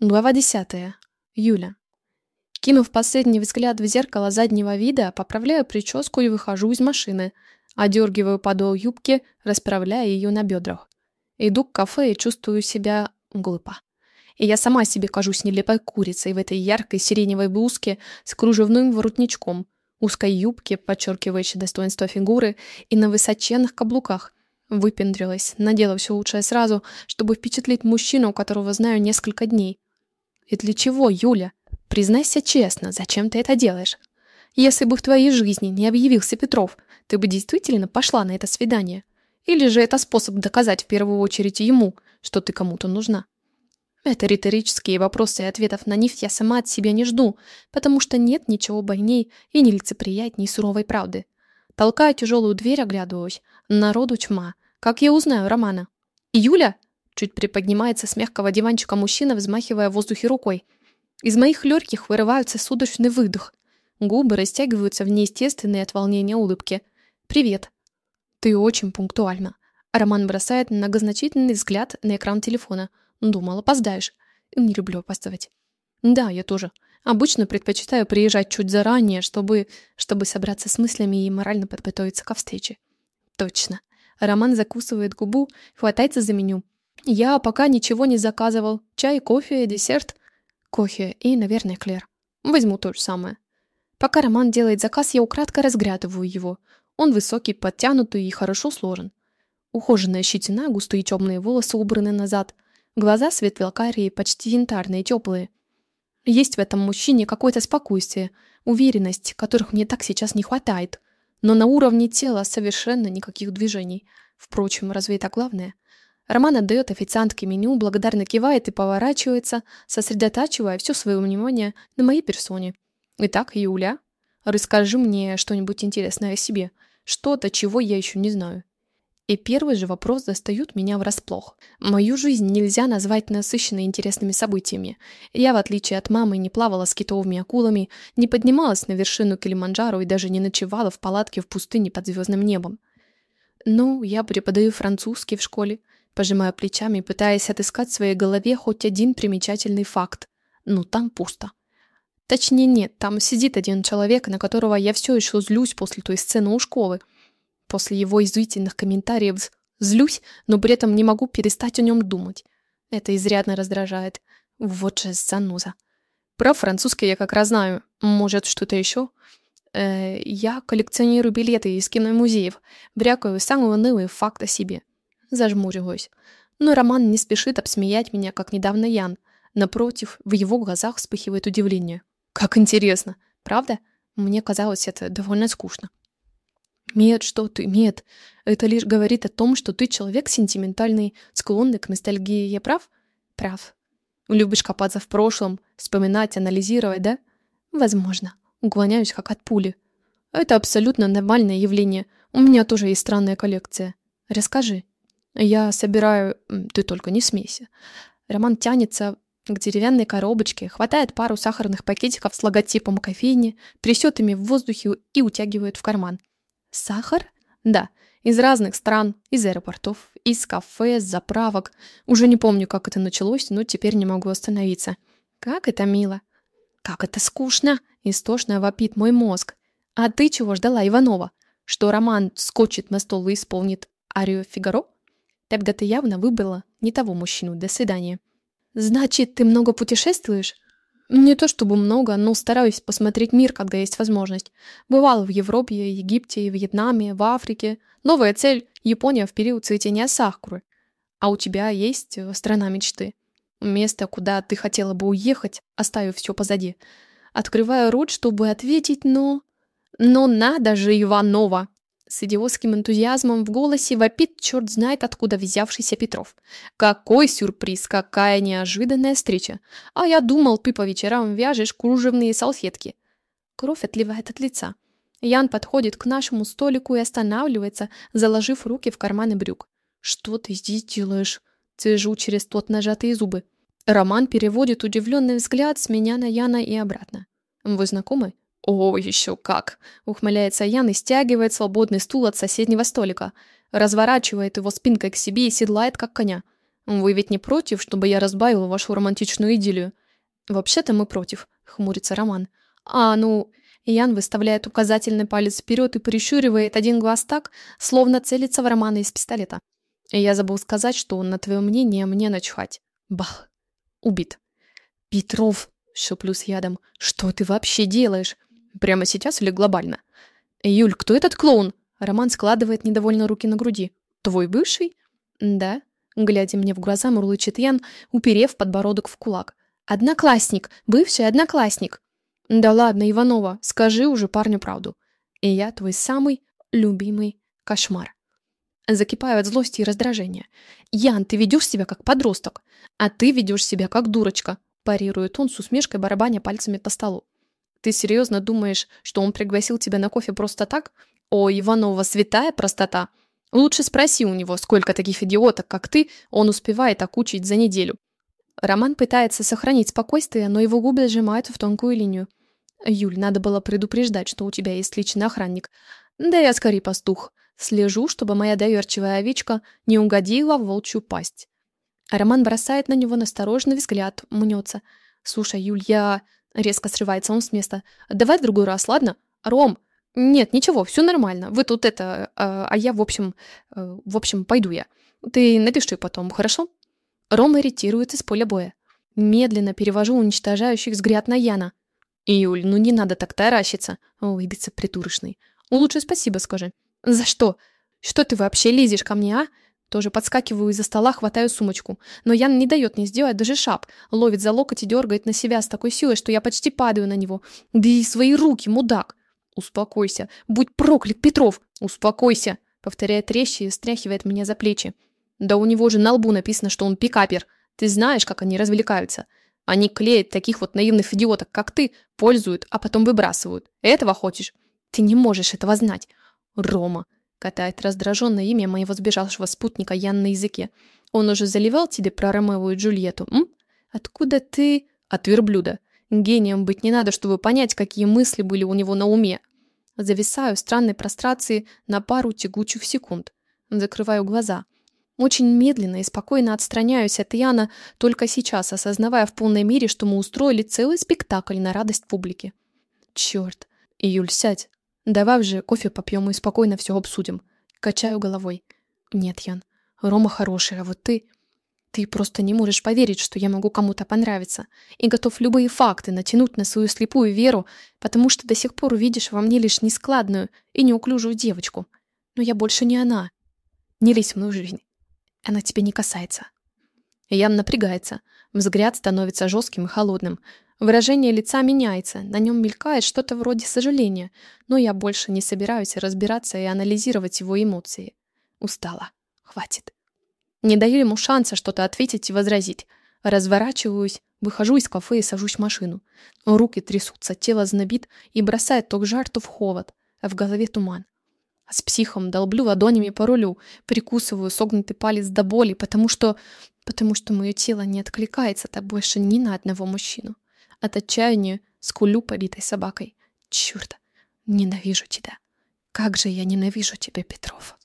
Глава 10. Юля. Кинув последний взгляд в зеркало заднего вида, поправляю прическу и выхожу из машины. Одергиваю подол юбки, расправляя ее на бедрах. Иду к кафе и чувствую себя глупо. И я сама себе кажусь нелепой курицей в этой яркой сиреневой блузке с кружевным воротничком, узкой юбке, подчеркивающей достоинство фигуры, и на высоченных каблуках. Выпендрилась, надела все лучшее сразу, чтобы впечатлить мужчину, которого знаю несколько дней. И для чего, Юля? Признайся честно, зачем ты это делаешь? Если бы в твоей жизни не объявился Петров, ты бы действительно пошла на это свидание? Или же это способ доказать в первую очередь ему, что ты кому-то нужна? Это риторические вопросы и ответов на них я сама от себя не жду, потому что нет ничего больней и нелицеприятней суровой правды. Толкая тяжелую дверь, оглядываюсь. Народу тьма. Как я узнаю Романа? Юля? Чуть приподнимается с мягкого диванчика мужчина, взмахивая в воздухе рукой. Из моих легких вырывается судорожный выдох. Губы растягиваются в неестественные от волнения улыбки. «Привет». «Ты очень пунктуальна». Роман бросает многозначительный взгляд на экран телефона. «Думал, опоздаешь». «Не люблю опаздывать». «Да, я тоже. Обычно предпочитаю приезжать чуть заранее, чтобы, чтобы собраться с мыслями и морально подготовиться ко встрече». «Точно». Роман закусывает губу, хватается за меню. Я пока ничего не заказывал. Чай, кофе, десерт. Кофе и, наверное, клер. Возьму то же самое. Пока Роман делает заказ, я украдко разглядываю его. Он высокий, подтянутый и хорошо сложен. Ухоженная щетина, густые темные волосы убраны назад. Глаза светло-карие, почти янтарные, теплые. Есть в этом мужчине какое-то спокойствие, уверенность, которых мне так сейчас не хватает. Но на уровне тела совершенно никаких движений. Впрочем, разве это главное? Роман отдает официантке меню, благодарно кивает и поворачивается, сосредотачивая все свое внимание на моей персоне. Итак, Юля, расскажи мне что-нибудь интересное о себе. Что-то, чего я еще не знаю. И первый же вопрос застают меня врасплох. Мою жизнь нельзя назвать насыщенной интересными событиями. Я, в отличие от мамы, не плавала с китовыми акулами, не поднималась на вершину Килиманджаро и даже не ночевала в палатке в пустыне под звездным небом. Ну, я преподаю французский в школе, Пожимаю плечами, пытаясь отыскать в своей голове хоть один примечательный факт. Ну, там пусто. Точнее, нет, там сидит один человек, на которого я все еще злюсь после той сцены у школы. После его извительных комментариев злюсь, но при этом не могу перестать о нем думать. Это изрядно раздражает. Вот же заноза. Про французский я как раз знаю. Может, что-то еще? Э, я коллекционирую билеты из киномузеев, брякаю самые унылые факты о себе. Зажмуриваюсь. Но Роман не спешит обсмеять меня, как недавно Ян. Напротив, в его глазах вспыхивает удивление. Как интересно. Правда? Мне казалось это довольно скучно. Мед, что ты, Мед? Это лишь говорит о том, что ты человек сентиментальный, склонный к ностальгии. Я прав? Прав. Любишь копаться в прошлом, вспоминать, анализировать, да? Возможно. Уклоняюсь, как от пули. Это абсолютно нормальное явление. У меня тоже есть странная коллекция. Расскажи. Я собираю... Ты только не смейся. Роман тянется к деревянной коробочке, хватает пару сахарных пакетиков с логотипом кофейни, трясет ими в воздухе и утягивает в карман. Сахар? Да, из разных стран, из аэропортов, из кафе, с заправок. Уже не помню, как это началось, но теперь не могу остановиться. Как это мило. Как это скучно. Истошно вопит мой мозг. А ты чего ждала, Иванова? Что Роман скочит на стол и исполнит арию Фигаро? Тогда ты явно выбрала не того мужчину. До свидания. Значит, ты много путешествуешь? Не то чтобы много, но стараюсь посмотреть мир, когда есть возможность. Бывал в Европе, Египте, Вьетнаме, в Африке. Новая цель – Япония в период цветения сакуры. А у тебя есть э, страна мечты? Место, куда ты хотела бы уехать, оставив все позади. Открываю рот, чтобы ответить, но... Но надо же, Иванова! С идиотским энтузиазмом в голосе вопит черт знает откуда взявшийся Петров. Какой сюрприз, какая неожиданная встреча. А я думал, ты по вечерам вяжешь кружевные салфетки. Кровь отливает от лица. Ян подходит к нашему столику и останавливается, заложив руки в карманы брюк. «Что ты здесь делаешь?» Цежу через тот нажатые зубы. Роман переводит удивленный взгляд с меня на Яна и обратно. «Вы знакомы?» «О, еще как!» — ухмыляется Ян и стягивает свободный стул от соседнего столика, разворачивает его спинкой к себе и седлает, как коня. Вы ведь не против, чтобы я разбавил вашу романтичную идиллию? Вообще-то мы против, хмурится Роман. А, ну... Ян выставляет указательный палец вперед и прищуривает один глаз так, словно целится в Романа из пистолета. Я забыл сказать, что на твое мнение мне начхать. Бах. Убит. Петров, шеплю с ядом, что ты вообще делаешь? Прямо сейчас или глобально? Юль, кто этот клоун? Роман складывает недовольно руки на груди. Твой бывший? Да. Глядя мне в глаза, мурлычет Ян, уперев подбородок в кулак. Одноклассник, бывший одноклассник. Да ладно, Иванова, скажи уже парню правду. И я твой самый любимый кошмар. Закипаю от злости и раздражения. Ян, ты ведешь себя как подросток, а ты ведешь себя как дурочка, парирует он с усмешкой, барабаня пальцами по столу. Ты серьезно думаешь, что он пригласил тебя на кофе просто так? О, Иванова, святая простота. Лучше спроси у него, сколько таких идиоток, как ты, он успевает окучить за неделю. Роман пытается сохранить спокойствие, но его губы сжимают в тонкую линию. «Юль, надо было предупреждать, что у тебя есть личный охранник. Да я скорее пастух. Слежу, чтобы моя доверчивая овечка не угодила в волчью пасть». Роман бросает на него настороженный взгляд, мнется. «Слушай, Юль, я...» Резко срывается он с места. «Давай в другой раз, ладно? Ром!» «Нет, ничего, все нормально. Вы тут это... А, а я, в общем... Э, в общем, пойду я. Ты напиши потом, хорошо?» Рома ретирует из поля боя. Медленно перевожу уничтожающий взгляд на Яна. «Юль, ну не надо так таращиться!» Улыбится притурочный. «Лучше спасибо скажи». «За что? Что ты вообще лезешь ко мне, а?» Тоже подскакиваю из-за стола, хватаю сумочку. Но Ян не дает мне сделать даже шап. Ловит за локоть и дергает на себя с такой силой, что я почти падаю на него. Да и свои руки, мудак! «Успокойся! Будь проклят, Петров! Успокойся!» Повторяет резче и стряхивает меня за плечи. Да у него же на лбу написано, что он пикапер. Ты знаешь, как они развлекаются. Они клеят таких вот наивных идиоток, как ты, пользуют, а потом выбрасывают. Этого хочешь? Ты не можешь этого знать. Рома. Катает раздраженное имя моего сбежавшего спутника Ян на языке. Он уже заливал тебе про Ромео и Джульетту, м? Откуда ты... От верблюда. Гением быть не надо, чтобы понять, какие мысли были у него на уме. Зависаю в странной прострации на пару тягучих секунд. Закрываю глаза. Очень медленно и спокойно отстраняюсь от Яна, только сейчас осознавая в полной мере, что мы устроили целый спектакль на радость публики. Черт. Июль, сядь. Давай же кофе попьем и спокойно все обсудим. Качаю головой. Нет, Ян, Рома хороший, а вот ты... Ты просто не можешь поверить, что я могу кому-то понравиться, и готов любые факты натянуть на свою слепую веру, потому что до сих пор видишь во мне лишь нескладную и неуклюжую девочку. Но я больше не она. Не лезь в мою жизнь. Она тебя не касается. Ян напрягается. Взгляд становится жестким и холодным. Выражение лица меняется, на нем мелькает что-то вроде сожаления, но я больше не собираюсь разбираться и анализировать его эмоции. Устала. Хватит. Не даю ему шанса что-то ответить и возразить. Разворачиваюсь, выхожу из кафе и сажусь в машину. Руки трясутся, тело знобит и бросает то к жар, в холод, а в голове туман. С психом долблю ладонями по рулю, прикусываю согнутый палец до боли, потому что... потому что мое тело не откликается так больше ни на одного мужчину. От отчаяния скулю побитой собакой. Черт, ненавижу тебя. Как же я ненавижу тебя, Петров.